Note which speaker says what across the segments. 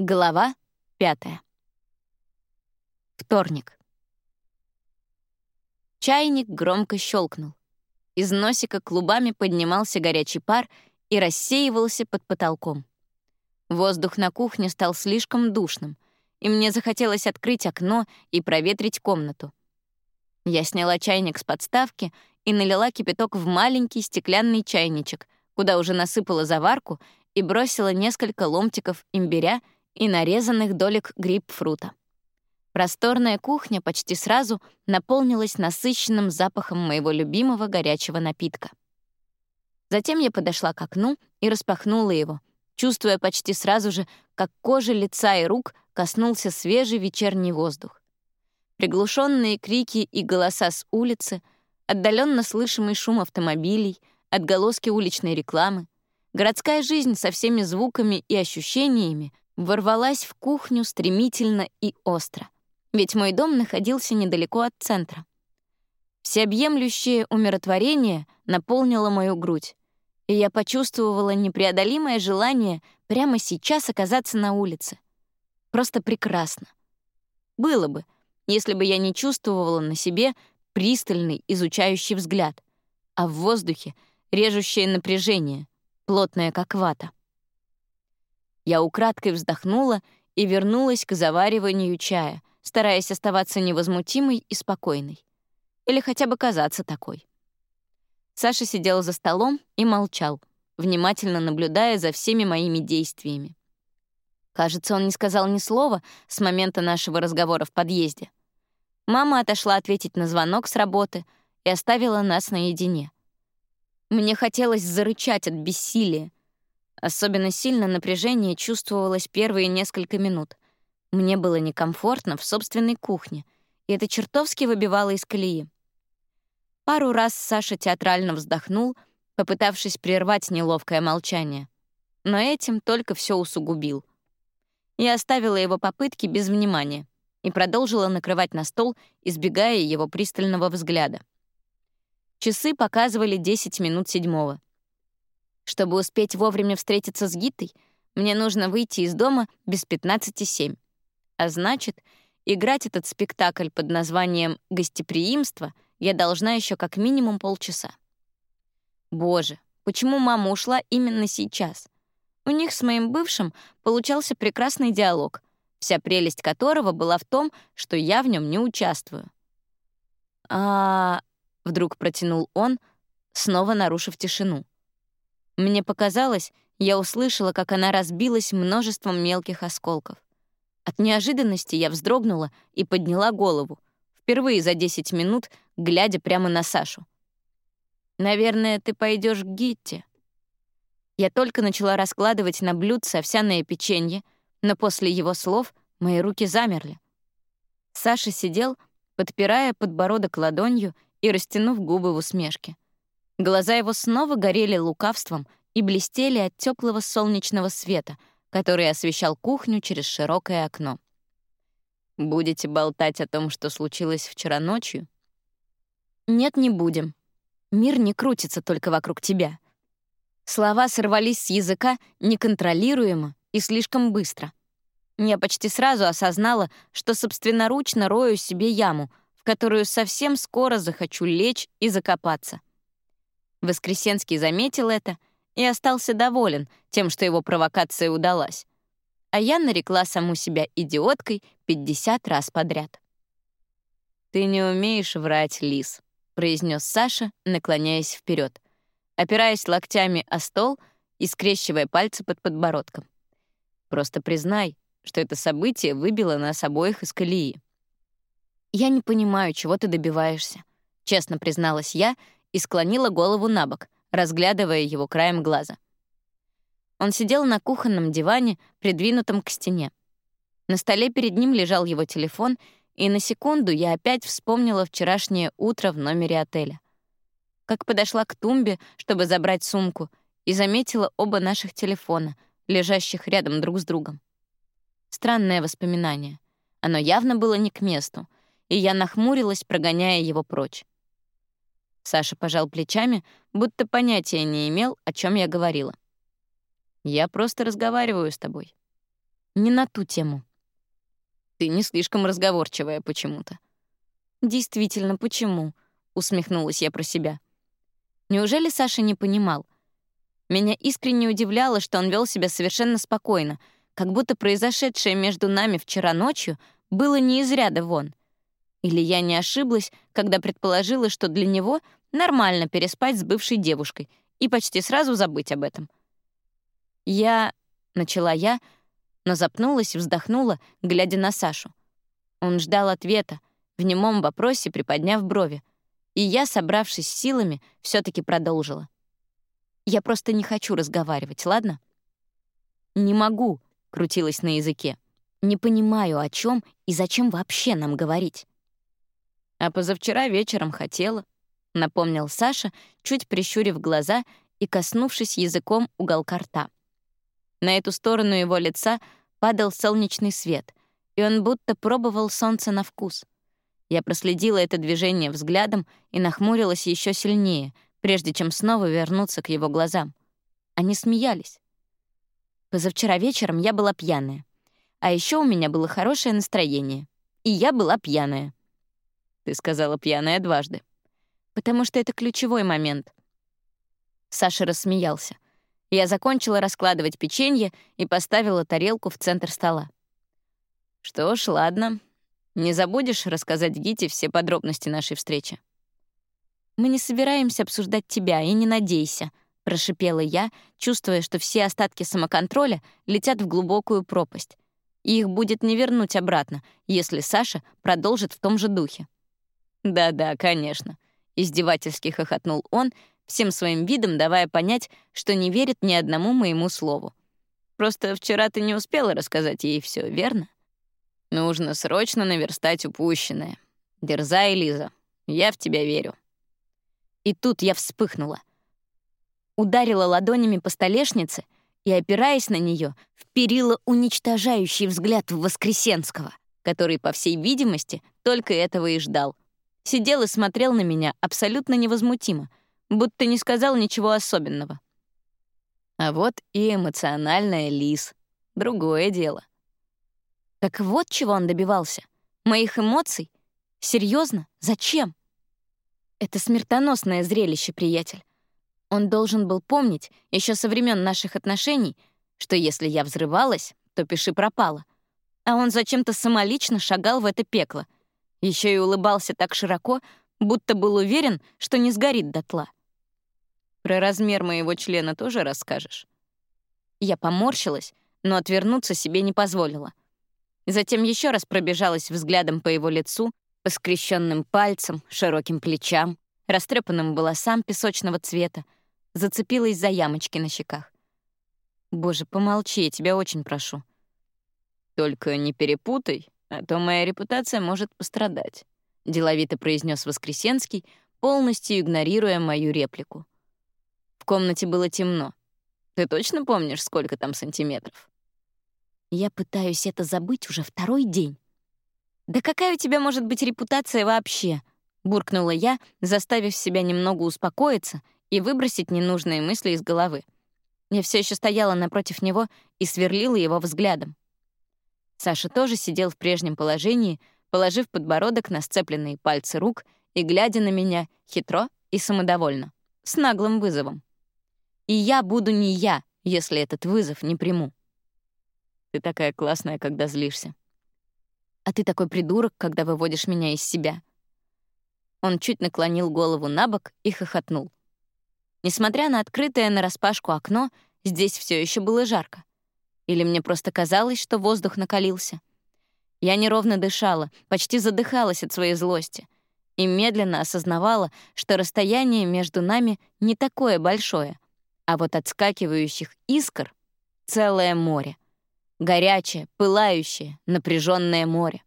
Speaker 1: Глава пятая. Вторник. Чайник громко щелкнул. Из носика клубами поднимался горячий пар и рассеивался под потолком. Воздух на кухне стал слишком душным, и мне захотелось открыть окно и проветрить комнату. Я сняла чайник с подставки и налила кипяток в маленький стеклянный чайничек, куда уже насыпала заварку и бросила несколько ломтиков имбиря и нарезанных долек грейпфрута. Просторная кухня почти сразу наполнилась насыщенным запахом моего любимого горячего напитка. Затем я подошла к окну и распахнула его, чувствуя почти сразу же, как кожа лица и рук коснулся свежий вечерний воздух. Приглушенные крики и голоса с улицы, отдаленно слышимый шум автомобилей, отголоски уличной рекламы, городская жизнь со всеми звуками и ощущениями ворвалась в кухню стремительно и остро, ведь мой дом находился недалеко от центра. Всеобъемлющее умиротворение наполнило мою грудь, и я почувствовала непреодолимое желание прямо сейчас оказаться на улице. Просто прекрасно. Было бы, если бы я не чувствовала на себе пристальный изучающий взгляд, а в воздухе режущее напряжение, плотное как вата. Я украдкой вздохнула и вернулась к завариванию чая, стараясь оставаться невозмутимой и спокойной. Или хотя бы казаться такой. Саша сидел за столом и молчал, внимательно наблюдая за всеми моими действиями. Кажется, он не сказал ни слова с момента нашего разговора в подъезде. Мама отошла ответить на звонок с работы и оставила нас наедине. Мне хотелось зарычать от бессилия, Особенно сильно напряжение чувствовалось первые несколько минут. Мне было некомфортно в собственной кухне, и это чертовски выбивало из колеи. Пару раз Саша театрально вздохнул, попытавшись прервать неловкое молчание. Но этим только все усугубил. Я оставила его попытки без внимания и продолжила накрывать на стол, избегая его пристального взгляда. Часы показывали 10 минут седьмого. Чтобы успеть вовремя встретиться с Гитой, мне нужно выйти из дома без 15,7. А значит, играть этот спектакль под названием «Гостеприимство» я должна еще как минимум полчаса. Боже, почему мама ушла именно сейчас? У них с моим бывшим получался прекрасный диалог, вся прелесть которого была в том, что я в нем не участвую. А, вдруг протянул он, снова нарушив тишину. Мне показалось, я услышала, как она разбилась множеством мелких осколков. От неожиданности я вздрогнула и подняла голову, впервые за 10 минут, глядя прямо на Сашу. «Наверное, ты пойдешь к Гитте». Я только начала раскладывать на блюдце овсяное печенье, но после его слов мои руки замерли. Саша сидел, подпирая подбородок ладонью и растянув губы в усмешке. Глаза его снова горели лукавством и блестели от теплого солнечного света, который освещал кухню через широкое окно. «Будете болтать о том, что случилось вчера ночью?» «Нет, не будем. Мир не крутится только вокруг тебя». Слова сорвались с языка неконтролируемо и слишком быстро. Я почти сразу осознала, что собственноручно рою себе яму, в которую совсем скоро захочу лечь и закопаться. Воскресенский заметил это и остался доволен тем, что его провокация удалась. А я нарекла саму себя идиоткой 50 раз подряд. «Ты не умеешь врать, Лис», — произнес Саша, наклоняясь вперед, опираясь локтями о стол и скрещивая пальцы под подбородком. «Просто признай, что это событие выбило нас обоих из колеи». «Я не понимаю, чего ты добиваешься», — честно призналась я и склонила голову на бок, разглядывая его краем глаза. Он сидел на кухонном диване, придвинутом к стене. На столе перед ним лежал его телефон, и на секунду я опять вспомнила вчерашнее утро в номере отеля. Как подошла к тумбе, чтобы забрать сумку, и заметила оба наших телефона, лежащих рядом друг с другом. Странное воспоминание. Оно явно было не к месту, и я нахмурилась, прогоняя его прочь. Саша пожал плечами, будто понятия не имел, о чем я говорила. «Я просто разговариваю с тобой». не на ту тему.
Speaker 2: Ты не слишком разговорчивая почему-то.
Speaker 1: Действительно, почему? Усмехнулась я про себя. Неужели Саша не понимал? Меня искренне удивляло, что он вел себя совершенно спокойно, как будто произошедшее между нами вчера ночью было не из ряда вон. Или я не ошиблась, когда предположила, что для него нормально переспать с бывшей девушкой и почти сразу забыть об этом. Я... начала я, но запнулась и вздохнула, глядя на Сашу. Он ждал ответа, в немом вопросе приподняв брови, и я, собравшись силами, все таки продолжила. «Я просто не хочу разговаривать, ладно?» «Не могу», — крутилась на языке. «Не понимаю, о чем и зачем вообще нам говорить».
Speaker 2: «А позавчера вечером хотела», — напомнил Саша, чуть прищурив глаза и коснувшись языком уголка рта. На эту сторону его лица падал солнечный свет, и он будто пробовал солнце на вкус. Я проследила это движение взглядом и нахмурилась еще сильнее, прежде чем снова вернуться к его глазам. Они смеялись. Позавчера вечером я была пьяная. А еще у меня было хорошее настроение. И я была пьяная. Ты сказала пьяная дважды. Потому что это ключевой момент. Саша рассмеялся. Я закончила раскладывать печенье и поставила тарелку в центр стола. Что ж, ладно. Не забудешь рассказать Гите все подробности нашей встречи?
Speaker 1: Мы не собираемся обсуждать тебя, и не надейся, прошипела я, чувствуя, что все остатки самоконтроля летят в глубокую пропасть. И их будет не вернуть обратно, если Саша продолжит в том же духе.
Speaker 2: «Да-да, конечно», — издевательски хохотнул он, всем своим видом давая понять, что не верит ни одному моему слову. «Просто вчера ты не успела рассказать ей все, верно? Нужно срочно наверстать упущенное. Дерзай, Лиза, я в тебя верю».
Speaker 1: И тут я вспыхнула. Ударила ладонями по столешнице и, опираясь на нее, вперила уничтожающий взгляд в Воскресенского, который, по всей видимости, только этого и ждал. Сидел и смотрел на меня абсолютно невозмутимо, будто не сказал ничего особенного.
Speaker 2: А вот и эмоциональная Лиз. Другое дело.
Speaker 1: Так вот чего он добивался. Моих эмоций? Серьезно? Зачем? Это смертоносное зрелище, приятель. Он должен был помнить еще со времен наших отношений, что если я взрывалась, то пиши пропало. А он зачем-то самолично шагал в это пекло. Еще и улыбался так широко, будто был уверен, что не сгорит дотла.
Speaker 2: Про размер моего члена тоже расскажешь?»
Speaker 1: Я поморщилась, но отвернуться себе не позволила. Затем еще раз пробежалась взглядом по его лицу, по скрещенным пальцам, широким плечам, растрепанным волосам песочного цвета, зацепилась за ямочки на щеках. «Боже, помолчи, я тебя очень прошу».
Speaker 2: «Только не перепутай, а то моя репутация может пострадать», — деловито произнес Воскресенский, полностью игнорируя мою реплику комнате было темно. Ты точно помнишь, сколько там сантиметров?
Speaker 1: Я пытаюсь это забыть уже второй день. «Да какая у тебя может быть репутация вообще?» — буркнула я, заставив себя немного успокоиться и выбросить ненужные мысли из головы. Я все еще стояла напротив него и сверлила его взглядом. Саша тоже сидел в прежнем положении, положив подбородок на сцепленные пальцы рук и глядя на меня хитро и самодовольно, с наглым вызовом. И я буду не я, если этот вызов не приму.
Speaker 2: Ты такая классная, когда злишься.
Speaker 1: А ты такой придурок, когда выводишь меня из себя. Он чуть наклонил голову на бок и хохотнул. Несмотря на открытое нараспашку окно, здесь все еще было жарко. Или мне просто казалось, что воздух накалился. Я неровно дышала, почти задыхалась от своей злости и медленно осознавала, что расстояние между нами не такое большое — а вот отскакивающих искр — целое море. Горячее, пылающее, напряженное море.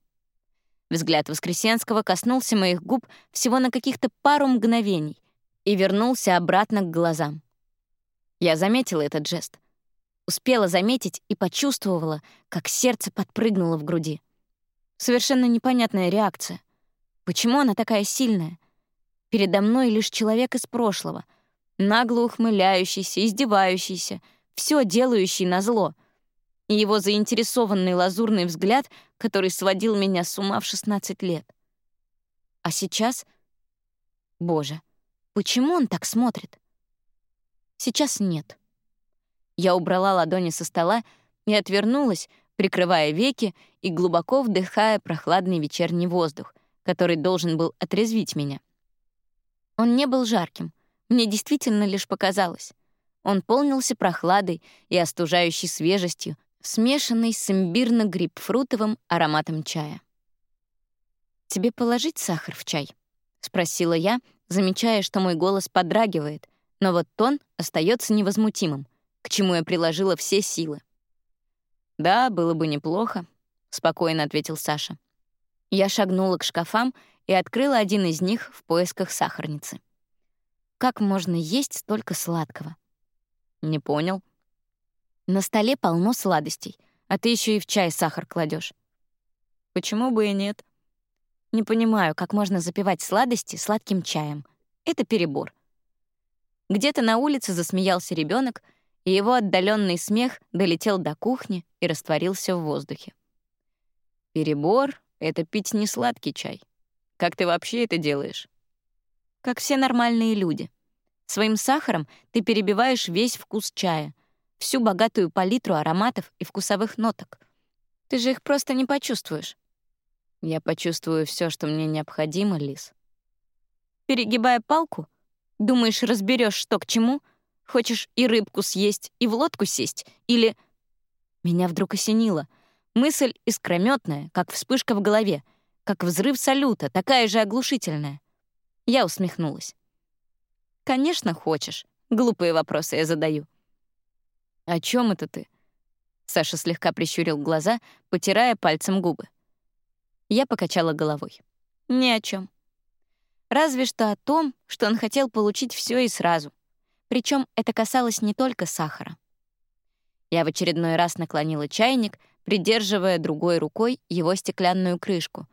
Speaker 1: Взгляд Воскресенского коснулся моих губ всего на каких-то пару мгновений и вернулся обратно к глазам. Я заметила этот жест. Успела заметить и почувствовала, как сердце подпрыгнуло в груди. Совершенно непонятная реакция. Почему она такая сильная? Передо мной лишь человек из прошлого — нагло ухмыляющийся, издевающийся, все делающий на зло.
Speaker 2: и его заинтересованный лазурный взгляд, который сводил меня с ума в 16 лет. А сейчас... Боже, почему он так смотрит? Сейчас нет. Я убрала ладони со стола и отвернулась, прикрывая веки и глубоко вдыхая прохладный вечерний воздух, который должен был отрезвить меня. Он не был жарким, мне действительно лишь показалось. Он полнился прохладой и остужающей свежестью, смешанной с имбирно-грейпфрутовым ароматом чая. «Тебе положить сахар в чай?» — спросила я, замечая, что мой голос подрагивает, но вот тон остается невозмутимым, к чему я приложила все силы. «Да, было бы неплохо», — спокойно ответил Саша. Я шагнула к шкафам и открыла один из них в поисках сахарницы. Как можно есть столько сладкого? Не понял. На столе полно сладостей, а ты еще и в чай сахар кладешь. Почему бы и нет? Не понимаю, как можно запивать сладости сладким чаем. Это перебор. Где-то на улице засмеялся ребенок, и его отдаленный смех долетел до кухни и растворился в воздухе. Перебор — это пить не сладкий чай. Как ты вообще это делаешь? Как все нормальные люди. Своим сахаром ты перебиваешь весь вкус чая, всю богатую палитру ароматов и вкусовых ноток. Ты же их просто не почувствуешь. Я почувствую все, что мне необходимо, Лис. Перегибая палку, думаешь, разберешь, что к чему? Хочешь и рыбку съесть, и в лодку сесть? Или... Меня вдруг осенило. Мысль искрометная, как вспышка в голове — как взрыв салюта, такая же оглушительная. Я усмехнулась. «Конечно, хочешь. Глупые вопросы я задаю». «О чем это ты?» Саша слегка прищурил глаза, потирая пальцем губы. Я покачала головой. «Ни о чем. Разве что о том, что он хотел получить все и сразу. Причем это касалось не только сахара. Я в очередной раз наклонила чайник, придерживая другой рукой его стеклянную крышку,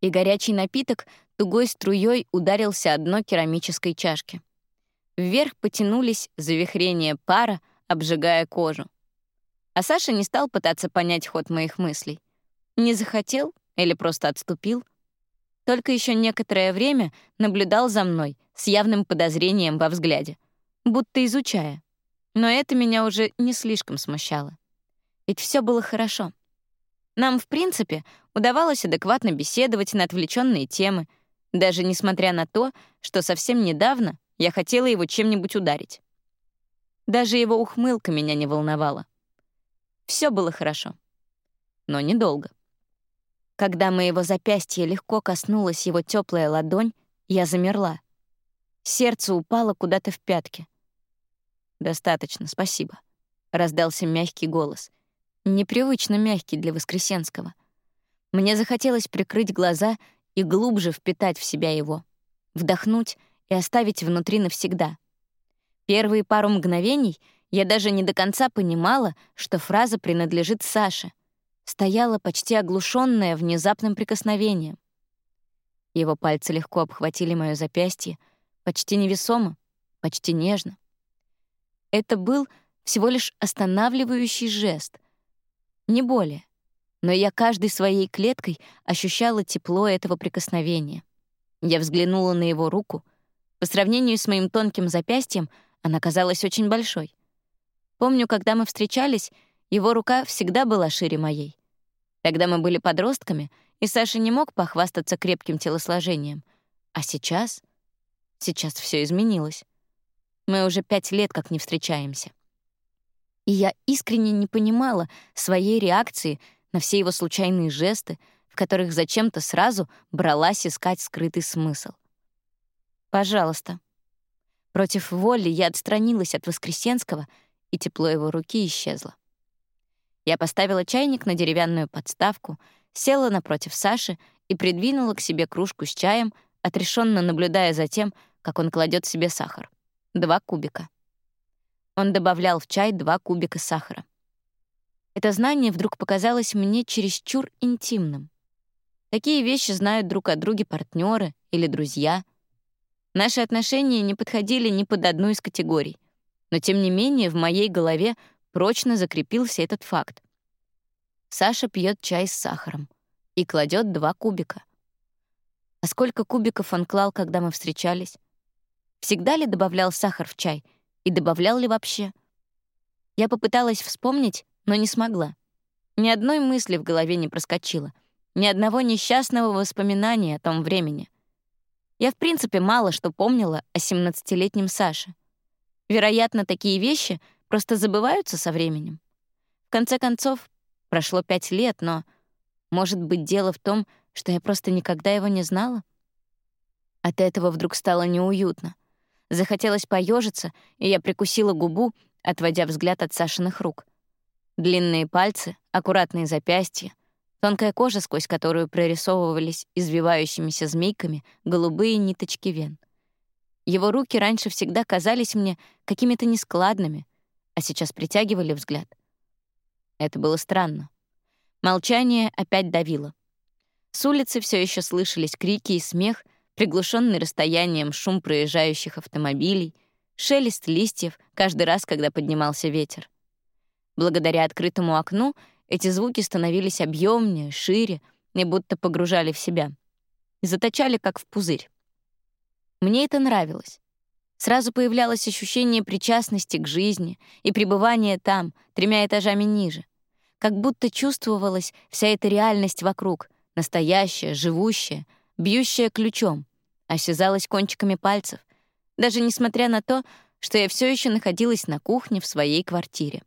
Speaker 2: и горячий напиток тугой струей ударился о дно керамической чашки. Вверх потянулись завихрения пара, обжигая кожу. А Саша не стал пытаться понять ход моих мыслей. Не захотел или просто отступил. Только еще некоторое время наблюдал за мной с явным подозрением во взгляде, будто изучая. Но это меня уже не слишком смущало. Ведь все было хорошо. Нам, в принципе, удавалось адекватно беседовать на отвлеченные темы, даже несмотря на то, что совсем недавно я хотела его чем-нибудь ударить. Даже его ухмылка меня не волновала. Все было хорошо. Но недолго. Когда моего запястья легко коснулась его теплая ладонь, я замерла. Сердце упало куда-то в пятки. «Достаточно, спасибо», — раздался мягкий голос — непривычно мягкий для Воскресенского. Мне захотелось прикрыть глаза и глубже впитать в себя его, вдохнуть и оставить внутри навсегда. Первые пару мгновений я даже не до конца понимала, что фраза принадлежит Саше. Стояла почти оглушенная внезапным прикосновением. Его пальцы легко обхватили моё запястье, почти невесомо, почти нежно. Это был всего лишь останавливающий жест, не более. Но я каждой своей клеткой ощущала тепло этого прикосновения. Я взглянула на его руку. По сравнению с моим тонким запястьем, она казалась очень большой. Помню, когда мы встречались, его рука всегда была шире моей. Тогда мы были подростками, и Саша не мог похвастаться крепким телосложением. А сейчас... Сейчас все изменилось. Мы уже пять лет как не встречаемся и я искренне не понимала своей реакции на все его случайные жесты, в которых зачем-то сразу бралась искать скрытый смысл. «Пожалуйста». Против воли я отстранилась от Воскресенского, и тепло его руки исчезло. Я поставила чайник на деревянную подставку, села напротив Саши и придвинула к себе кружку с чаем, отрешенно наблюдая за тем, как он кладет себе сахар. Два кубика. Он добавлял в чай два кубика сахара. Это знание вдруг показалось мне чересчур интимным. Такие вещи знают друг о друге партнеры или друзья. Наши отношения не подходили ни под одну из категорий. Но тем не менее в моей голове прочно закрепился этот факт. Саша пьет чай с сахаром и кладет два кубика. А сколько кубиков он клал, когда мы встречались? Всегда ли добавлял сахар в чай? И добавлял ли вообще? Я попыталась вспомнить, но не смогла. Ни одной мысли в голове не проскочило, ни одного несчастного воспоминания о том времени. Я, в принципе, мало что помнила о 17-летнем Саше. Вероятно, такие вещи просто забываются со временем. В конце концов, прошло пять лет, но, может быть, дело в том, что я просто никогда его не знала? От этого вдруг стало неуютно. Захотелось поежиться, и я прикусила губу, отводя взгляд от Сашиных рук. Длинные пальцы, аккуратные запястья, тонкая кожа, сквозь которую прорисовывались извивающимися змейками голубые ниточки вен. Его руки раньше всегда казались мне какими-то нескладными, а сейчас притягивали взгляд. Это было странно. Молчание опять давило. С улицы все еще слышались крики и смех, приглушенный расстоянием шум проезжающих автомобилей, шелест листьев каждый раз, когда поднимался ветер. Благодаря открытому окну эти звуки становились объемнее, шире и будто погружали в себя. Заточали, как в пузырь. Мне это нравилось. Сразу появлялось ощущение причастности к жизни и пребывания там, тремя этажами ниже. Как будто чувствовалась вся эта реальность вокруг, настоящая, живущая, бьющая ключом, осязалась кончиками пальцев, даже несмотря на то, что я все еще находилась на кухне в своей квартире.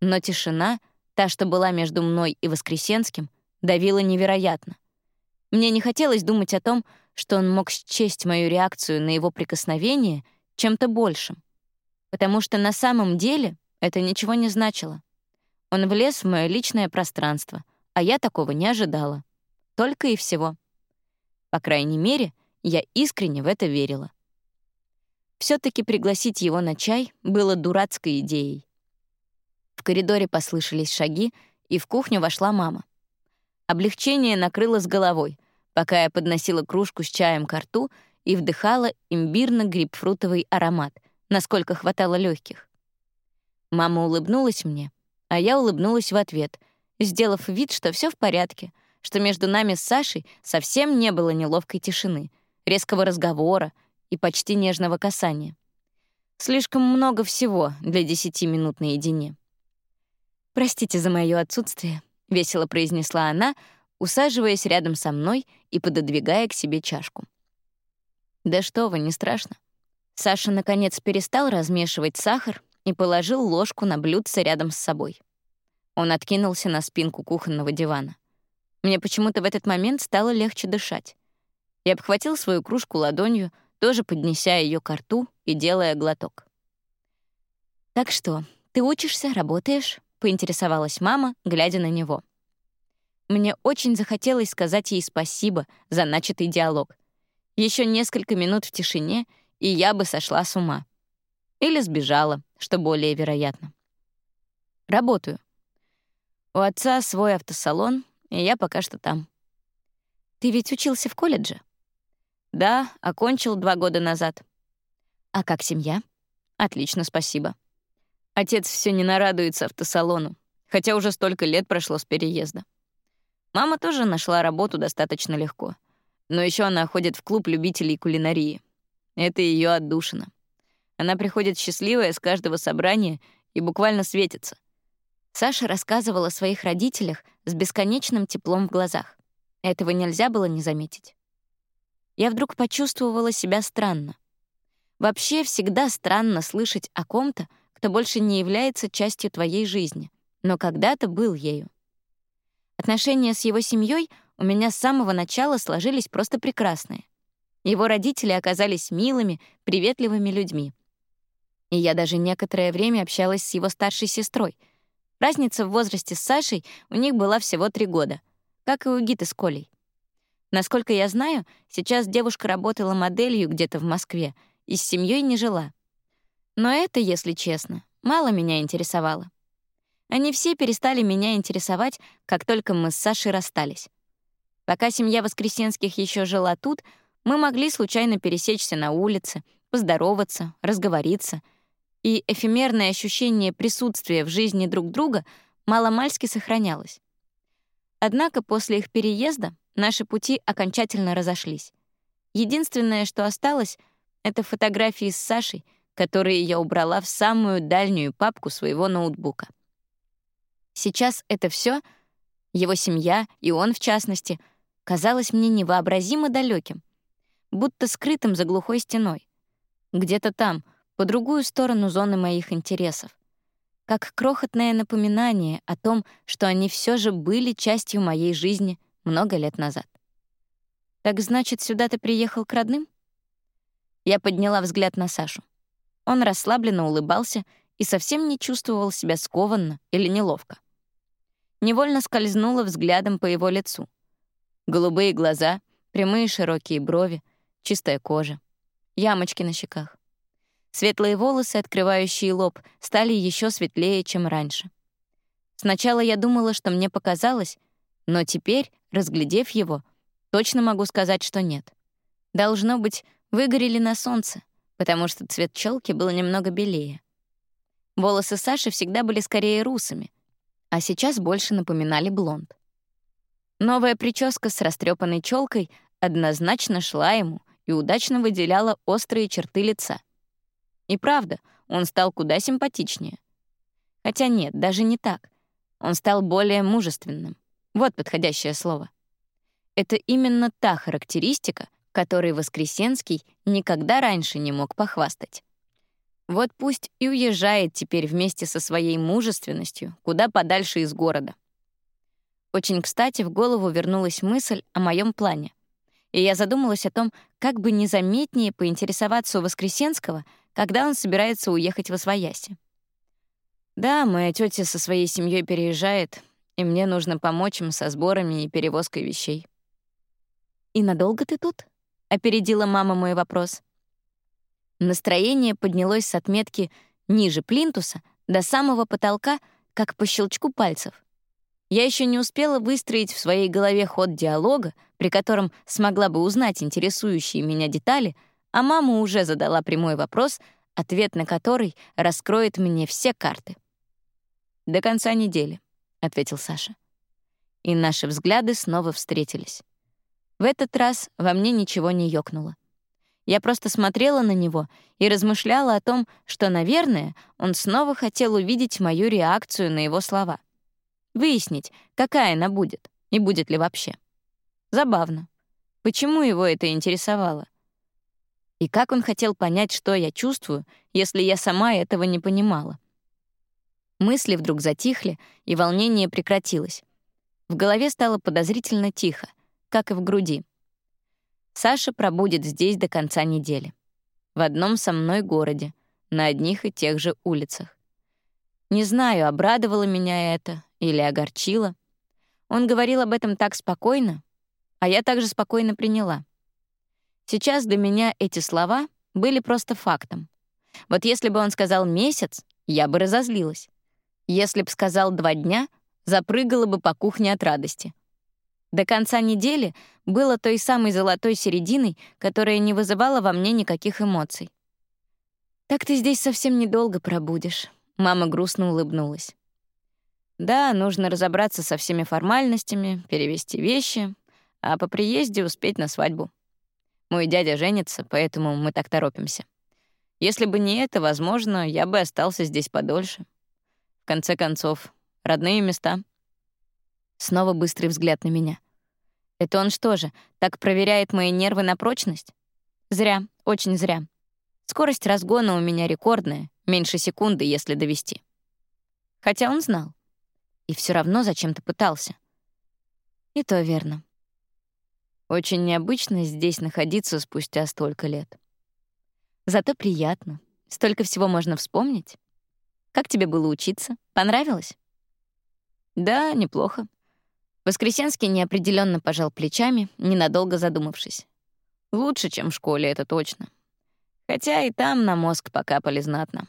Speaker 2: Но тишина, та, что была между мной и Воскресенским, давила невероятно. Мне не хотелось думать о том, что он мог счесть мою реакцию на его прикосновение чем-то большим. Потому что на самом деле это ничего не значило. Он влез в мое личное пространство, а я такого не ожидала. Только и всего. По крайней мере, я искренне в это верила. все таки пригласить его на чай было дурацкой идеей. В коридоре послышались шаги, и в кухню вошла мама. Облегчение накрыло с головой, пока я подносила кружку с чаем к рту и вдыхала имбирно-грейпфрутовый аромат, насколько хватало легких. Мама улыбнулась мне, а я улыбнулась в ответ, сделав вид, что все в порядке, что между нами с Сашей совсем не было неловкой тишины, резкого разговора и почти нежного касания. Слишком много всего для десяти минут наедине. «Простите за мое отсутствие», — весело произнесла она, усаживаясь рядом со мной и пододвигая к себе чашку. «Да что вы, не страшно». Саша, наконец, перестал размешивать сахар и положил ложку на блюдце рядом с собой. Он откинулся на спинку кухонного дивана. Мне почему-то в этот момент стало легче дышать. Я обхватил свою кружку ладонью, тоже поднеся ее к рту и делая глоток. «Так что, ты учишься, работаешь?» — поинтересовалась мама, глядя на него. Мне очень захотелось сказать ей спасибо за начатый диалог. Еще несколько минут в тишине, и я бы сошла с ума. Или сбежала, что более вероятно. Работаю. У отца свой автосалон, и я пока что там. Ты ведь учился в колледже? Да, окончил два года назад. А как семья? Отлично, спасибо. Отец все не нарадуется автосалону, хотя уже столько лет прошло с переезда. Мама тоже нашла работу достаточно легко. Но еще она ходит в клуб любителей кулинарии. Это ее отдушина. Она приходит счастливая с каждого собрания и буквально светится. Саша рассказывала о своих родителях с бесконечным теплом в глазах. Этого нельзя было не заметить. Я вдруг почувствовала себя странно. Вообще всегда странно слышать о ком-то, кто больше не является частью твоей жизни, но когда-то был ею. Отношения с его семьей у меня с самого начала сложились просто прекрасные. Его родители оказались милыми, приветливыми людьми. И я даже некоторое время общалась с его старшей сестрой. Разница в возрасте с Сашей у них была всего три года, как и у Гиты с Колей. Насколько я знаю, сейчас девушка работала моделью где-то в Москве и с семьей не жила. Но это, если честно, мало меня интересовало. Они все перестали меня интересовать, как только мы с Сашей расстались. Пока семья Воскресенских еще жила тут, мы могли случайно пересечься на улице, поздороваться, разговориться, и эфемерное ощущение присутствия в жизни друг друга маломальски сохранялась. Однако после их переезда наши пути окончательно разошлись. Единственное, что осталось, — это фотографии с Сашей, которые я убрала в самую дальнюю папку своего ноутбука. Сейчас это все, его семья и он в частности, казалось мне невообразимо далеким, будто скрытым за глухой стеной. Где-то там, по другую сторону зоны моих интересов. Как крохотное напоминание о том, что они все же были частью моей жизни много лет назад. «Так значит, сюда ты приехал к родным?» Я подняла взгляд на Сашу. Он расслабленно улыбался и совсем не чувствовал себя скованно или неловко. Невольно скользнула взглядом по его лицу. Голубые глаза, прямые широкие брови, чистая кожа, ямочки на щеках. Светлые волосы, открывающие лоб, стали еще светлее, чем раньше. Сначала я думала, что мне показалось, но теперь, разглядев его, точно могу сказать, что нет. Должно быть, выгорели на солнце, потому что цвет челки был немного белее. Волосы Саши всегда были скорее русыми, а сейчас больше напоминали блонд. Новая прическа с растрепанной челкой однозначно шла ему и удачно выделяла острые черты лица. И правда, он стал куда симпатичнее. Хотя нет, даже не так. Он стал более мужественным. Вот подходящее слово. Это именно та характеристика, которой Воскресенский никогда раньше не мог похвастать. Вот пусть и уезжает теперь вместе со своей мужественностью куда подальше из города. Очень кстати в голову вернулась мысль о моем плане. И я задумалась о том, как бы незаметнее поинтересоваться у Воскресенского, когда он собирается уехать во Свояси. Да, моя тетя со своей семьей переезжает, и мне нужно помочь им со сборами и перевозкой вещей. «И надолго ты тут?» — опередила мама мой вопрос. Настроение поднялось с отметки ниже плинтуса до самого потолка, как по щелчку пальцев. Я еще не успела выстроить в своей голове ход диалога, при котором смогла бы узнать интересующие меня детали, а мама уже задала прямой вопрос, ответ на который раскроет мне все карты. «До конца недели», — ответил Саша. И наши взгляды снова встретились. В этот раз во мне ничего не ёкнуло. Я просто смотрела на него и размышляла о том, что, наверное, он снова хотел увидеть мою реакцию на его слова. Выяснить, какая она будет и будет ли вообще. Забавно. Почему его это интересовало? И как он хотел понять, что я чувствую, если я сама этого не понимала? Мысли вдруг затихли, и волнение прекратилось. В голове стало подозрительно тихо как и в груди. Саша пробудет здесь до конца недели. В одном со мной городе, на одних и тех же улицах. Не знаю, обрадовало меня это или огорчило. Он говорил об этом так спокойно, а я также спокойно приняла. Сейчас для меня эти слова были просто фактом. Вот если бы он сказал месяц, я бы разозлилась. Если б сказал два дня, запрыгала бы по кухне от радости. До конца недели было той самой золотой серединой, которая не вызывала во мне никаких эмоций. «Так ты здесь совсем недолго пробудешь», — мама грустно улыбнулась. «Да, нужно разобраться со всеми формальностями, перевести вещи, а по приезде успеть на свадьбу. Мой дядя женится, поэтому мы так торопимся. Если бы не это, возможно, я бы остался здесь подольше. В конце концов, родные места — Снова быстрый взгляд на меня. Это он что же, так проверяет мои нервы на прочность? Зря, очень зря. Скорость разгона у меня рекордная, меньше секунды, если довести. Хотя он знал. И все равно зачем-то пытался. И то верно. Очень необычно здесь находиться спустя столько лет. Зато приятно. Столько всего можно вспомнить. Как тебе было учиться? Понравилось? Да, неплохо. Воскресенский неопределенно пожал плечами, ненадолго задумавшись. Лучше, чем в школе, это точно. Хотя и там на мозг покапали знатно.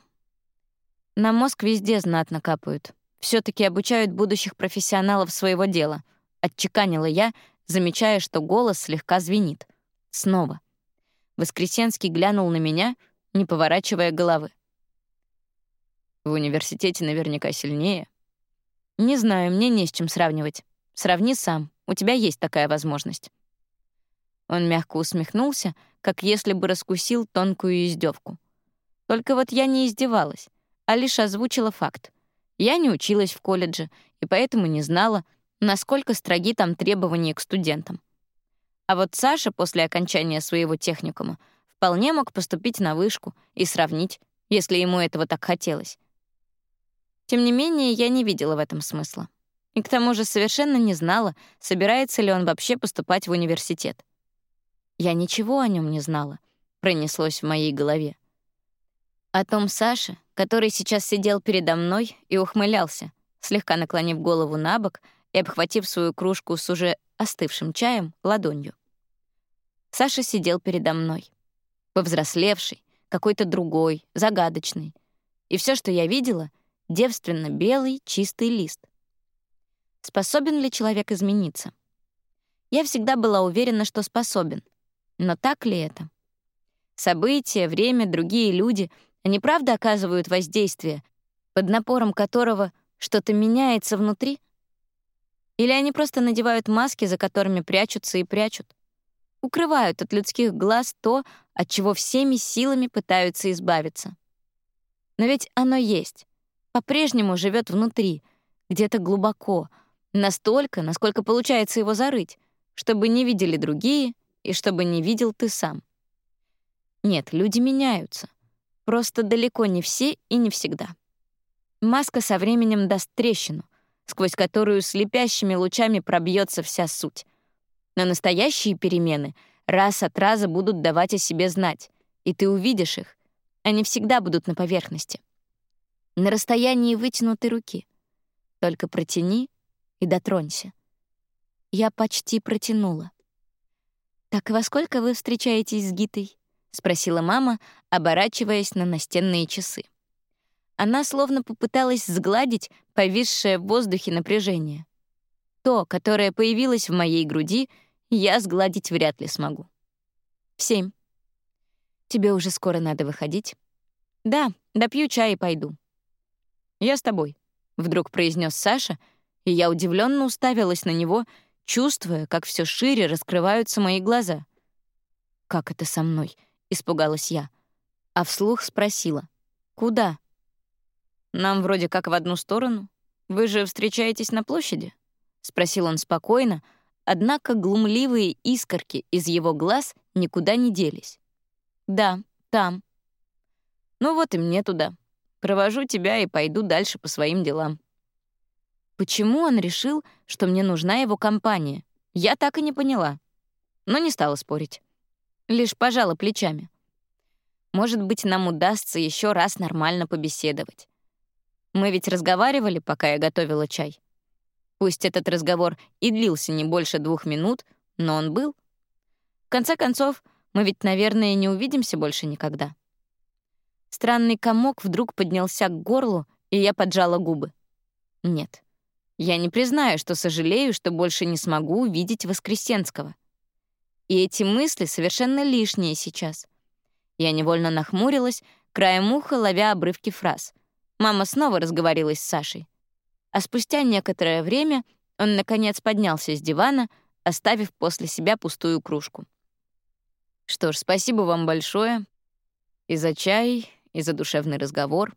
Speaker 2: На мозг везде знатно капают. все таки обучают будущих профессионалов своего дела. Отчеканила я, замечая, что голос слегка звенит. Снова. Воскресенский глянул на меня, не поворачивая головы. В университете наверняка сильнее. «Не знаю, мне не с чем сравнивать. Сравни сам, у тебя есть такая возможность». Он мягко усмехнулся, как если бы раскусил тонкую издевку. Только вот я не издевалась, а лишь озвучила факт. Я не училась в колледже и поэтому не знала, насколько строги там требования к студентам. А вот Саша после окончания своего техникума вполне мог поступить на вышку и сравнить, если ему этого так хотелось. Тем не менее, я не видела в этом смысла. И к тому же совершенно не знала, собирается ли он вообще поступать в университет. Я ничего о нем не знала, пронеслось в моей голове. О том Саше, который сейчас сидел передо мной и ухмылялся, слегка наклонив голову на бок и обхватив свою кружку с уже остывшим чаем ладонью. Саша сидел передо мной. Повзрослевший, какой-то другой, загадочный. И все, что я видела — девственно белый, чистый лист. Способен ли человек измениться? Я всегда была уверена, что способен. Но так ли это? События, время, другие люди — они правда оказывают воздействие, под напором которого что-то меняется внутри? Или они просто надевают маски, за которыми прячутся и прячут? Укрывают от людских глаз то, от чего всеми силами пытаются избавиться. Но ведь оно есть. По-прежнему живет внутри, где-то глубоко, настолько, насколько получается его зарыть, чтобы не видели другие и чтобы не видел ты сам. Нет, люди меняются. Просто далеко не все и не всегда. Маска со временем даст трещину, сквозь которую слепящими лучами пробьется вся суть. Но настоящие перемены раз от раза будут давать о себе знать, и ты увидишь их. Они всегда будут на поверхности. На расстоянии вытянутой руки. Только протяни и дотронься. Я почти протянула. «Так во сколько вы встречаетесь с Гитой?» — спросила мама, оборачиваясь на настенные часы. Она словно попыталась сгладить повисшее в воздухе напряжение. То, которое появилось в моей груди, я сгладить вряд ли смогу. Семь. Тебе уже скоро надо выходить? Да, допью чай и пойду. Я с тобой, вдруг произнес Саша, и я удивленно уставилась на него, чувствуя, как все шире раскрываются мои глаза. Как это со мной? испугалась я, а вслух спросила: "Куда?" Нам вроде как в одну сторону. Вы же встречаетесь на площади?» — спросил он спокойно, однако глумливые искорки из его глаз никуда не делись. «Да, там». «Ну вот и мне туда. Провожу тебя и пойду дальше по своим делам». Почему он решил, что мне нужна его компания? Я так и не поняла. Но не стала спорить. Лишь пожала плечами. Может быть, нам удастся еще раз нормально побеседовать. Мы ведь разговаривали, пока я готовила чай. Пусть этот разговор и длился не больше двух минут, но он был. В конце концов, мы ведь, наверное, не увидимся больше никогда. Странный комок вдруг поднялся к горлу, и я поджала губы. Нет, я не признаю, что сожалею, что больше не смогу увидеть Воскресенского. И эти мысли совершенно лишние сейчас. Я невольно нахмурилась, краем уха ловя обрывки фраз — Мама снова разговорилась с Сашей. А спустя некоторое время он, наконец, поднялся с дивана, оставив после себя пустую кружку. Что ж, спасибо вам большое и за чай, и за душевный разговор.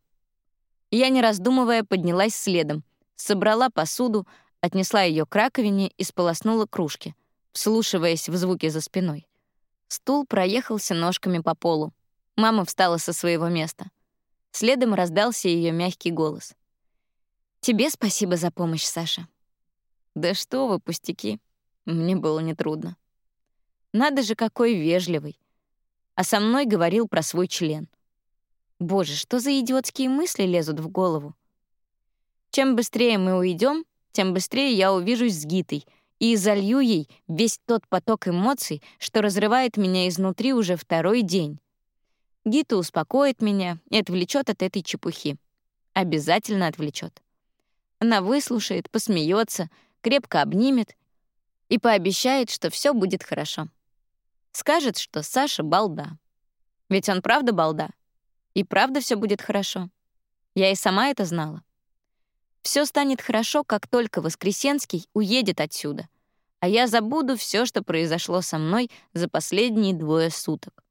Speaker 2: Я, не раздумывая, поднялась следом, собрала посуду, отнесла ее к раковине и сполоснула кружки, вслушиваясь в звуки за спиной. Стул проехался ножками по полу. Мама встала со своего места — Следом раздался ее мягкий голос. «Тебе спасибо за помощь, Саша». «Да что вы, пустяки. Мне было нетрудно». «Надо же, какой вежливый». А со мной говорил про свой член. Боже, что за идиотские мысли лезут в голову? Чем быстрее мы уйдем, тем быстрее я увижусь с Гитой и залью ей весь тот поток эмоций, что разрывает меня изнутри уже второй день. Гита успокоит меня и отвлечет от этой чепухи. Обязательно отвлечет. Она выслушает, посмеется, крепко обнимет и пообещает, что все будет хорошо. Скажет, что Саша — балда. Ведь он правда балда. И правда все будет хорошо. Я и сама это знала.
Speaker 1: Все станет хорошо, как только Воскресенский уедет отсюда, а я забуду все, что произошло со мной за последние двое суток.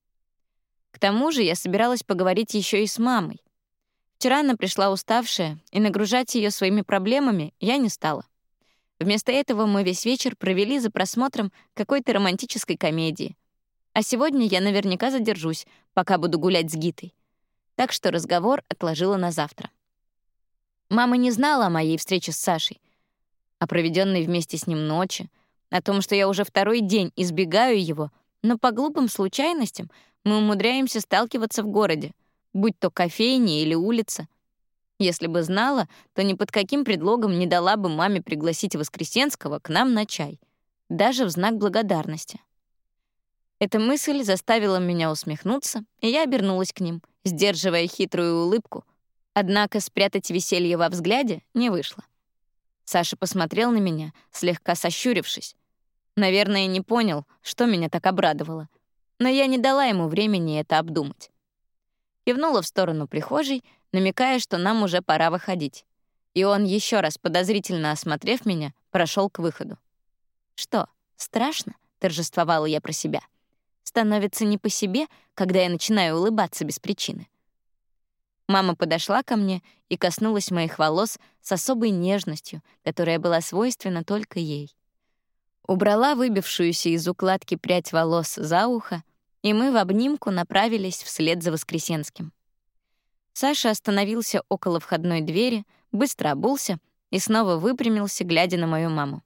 Speaker 1: К тому же я собиралась поговорить еще и с мамой. Вчера она пришла уставшая, и нагружать ее своими проблемами я не стала. Вместо этого мы весь вечер провели за просмотром какой-то романтической комедии. А сегодня я наверняка задержусь, пока буду гулять с Гитой. Так что разговор отложила на завтра. Мама не знала о моей встрече с Сашей, о проведенной вместе с ним ночи, о том, что я уже второй день избегаю его, но по глупым случайностям мы умудряемся сталкиваться в городе, будь то кофейня или улица. Если бы знала, то ни под каким предлогом не дала бы маме пригласить Воскресенского к нам на чай, даже в знак благодарности. Эта мысль заставила меня усмехнуться, и я обернулась к ним, сдерживая хитрую улыбку, Однако спрятать веселье во взгляде не вышло. Саша посмотрел на меня, слегка сощурившись. Наверное, не понял, что меня так обрадовало. Но я не дала ему времени это обдумать. Кивнула в сторону прихожей, намекая, что нам уже пора выходить. И он, еще раз подозрительно осмотрев меня, прошел к выходу. «Что, страшно?» — торжествовала я про себя. «Становится не по себе, когда я начинаю улыбаться без причины». Мама подошла ко мне и коснулась моих волос с особой нежностью, которая была свойственна только ей. Убрала выбившуюся из укладки прядь волос за ухо, и мы в обнимку направились вслед за Воскресенским. Саша остановился около входной двери, быстро обулся и снова выпрямился, глядя на мою маму.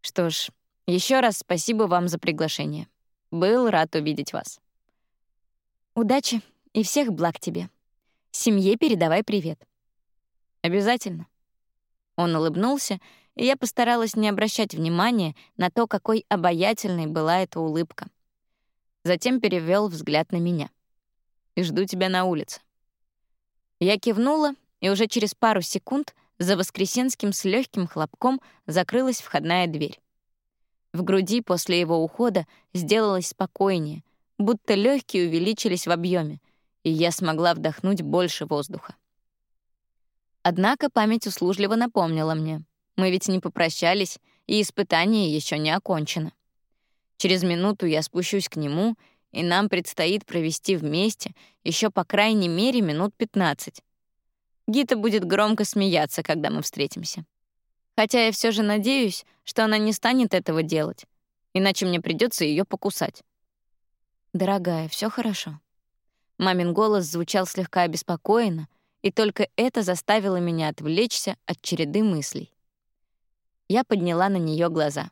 Speaker 1: «Что ж, еще раз спасибо вам за приглашение. Был рад увидеть вас». «Удачи и всех благ тебе», Семье передавай привет». «Обязательно». Он улыбнулся, и я постаралась не обращать внимания на то, какой обаятельной была эта улыбка. Затем перевел взгляд на меня. «И жду тебя на улице». Я кивнула, и уже через пару секунд за Воскресенским с легким хлопком закрылась входная дверь. В груди после его ухода сделалось спокойнее, будто легкие увеличились в объеме, и я смогла вдохнуть больше воздуха. Однако память услужливо напомнила мне. Мы ведь не попрощались, и испытание еще не окончено. Через минуту я спущусь к нему, и нам предстоит провести вместе еще по крайней мере минут 15. Гита будет громко смеяться, когда мы встретимся. Хотя я все же надеюсь, что она не станет этого делать, иначе мне придется ее покусать. «Дорогая, все хорошо?» Мамин голос звучал слегка обеспокоенно, и только это заставило меня отвлечься от череды мыслей. Я подняла на нее глаза.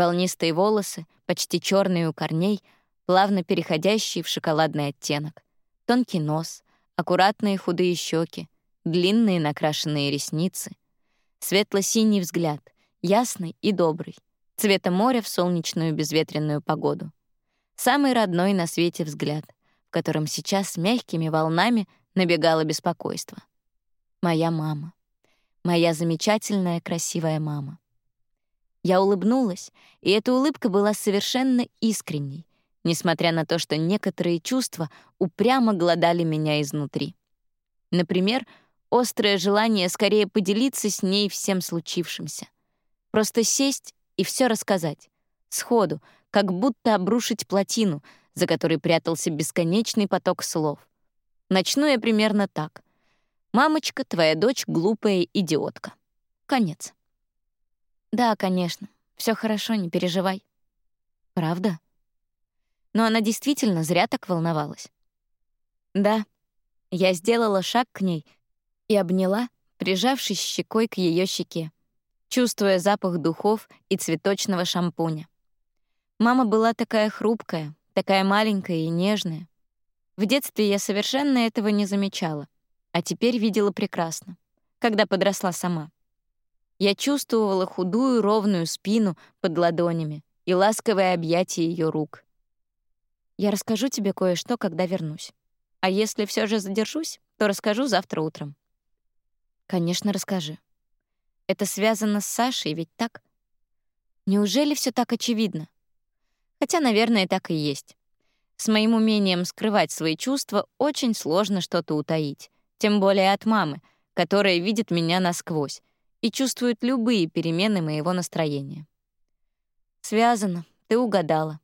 Speaker 1: Волнистые волосы, почти черные у корней, плавно переходящие в шоколадный оттенок, тонкий нос, аккуратные худые щеки, длинные накрашенные ресницы, светло-синий взгляд, ясный и добрый, цвета моря в солнечную безветренную погоду. Самый родной на свете взгляд — в котором сейчас мягкими волнами набегало беспокойство. Моя мама. Моя замечательная, красивая мама. Я улыбнулась, и эта улыбка была совершенно искренней, несмотря на то, что некоторые чувства упрямо глодали меня изнутри. Например, острое желание скорее поделиться с ней всем случившимся. Просто сесть и все рассказать. Сходу, как будто обрушить плотину, за которой прятался бесконечный поток слов. Начну я примерно так. «Мамочка, твоя дочь — глупая идиотка». Конец. «Да, конечно. Все хорошо, не переживай». «Правда?» Но она действительно зря так волновалась. «Да». Я сделала шаг к ней и обняла, прижавшись щекой к ее щеке, чувствуя запах духов и цветочного шампуня. Мама была такая хрупкая, такая маленькая и нежная. В детстве я совершенно этого не замечала, а теперь видела прекрасно, когда подросла сама. Я чувствовала худую ровную спину под ладонями и ласковое объятие ее рук. Я расскажу тебе кое-что, когда вернусь. А если все же задержусь, то расскажу завтра утром. Конечно, расскажи. Это связано с Сашей, ведь так? Неужели все так очевидно? Хотя, наверное, так и есть. С моим умением скрывать свои чувства очень сложно что-то утаить, тем более от мамы,
Speaker 2: которая видит меня насквозь и чувствует любые перемены моего настроения. «Связано, ты угадала».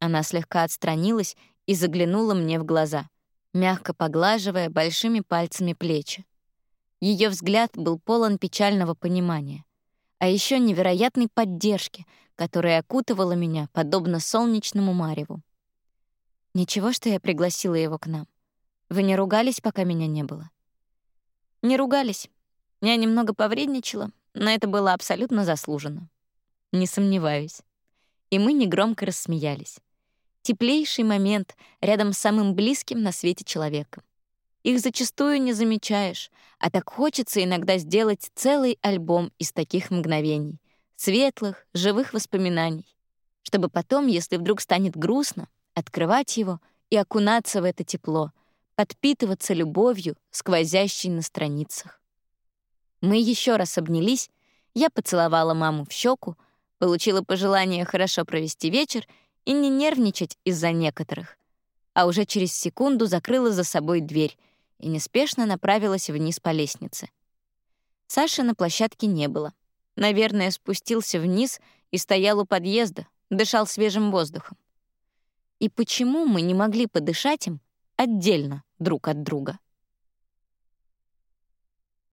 Speaker 2: Она слегка отстранилась и заглянула мне в глаза, мягко поглаживая большими пальцами плечи. Ее взгляд был полон печального понимания, а еще невероятной поддержки, которая окутывала меня, подобно солнечному мареву. Ничего, что я пригласила его к нам. Вы не ругались, пока меня не было? Не ругались. Я немного повредничала, но это было абсолютно заслуженно. Не сомневаюсь. И мы негромко рассмеялись. Теплейший момент рядом с самым близким на свете человеком. Их зачастую не замечаешь, а так хочется иногда сделать целый альбом из таких мгновений, светлых, живых воспоминаний, чтобы потом, если вдруг станет грустно, открывать его и окунаться в это тепло, подпитываться любовью, сквозящей на страницах. Мы еще раз обнялись, я поцеловала маму в щеку, получила пожелание хорошо провести вечер и не нервничать из-за некоторых, а уже через секунду закрыла за собой дверь и неспешно направилась вниз по лестнице. Саши на площадке не было. Наверное, спустился вниз и стоял у подъезда, дышал свежим воздухом. И почему мы не могли подышать им отдельно друг от друга?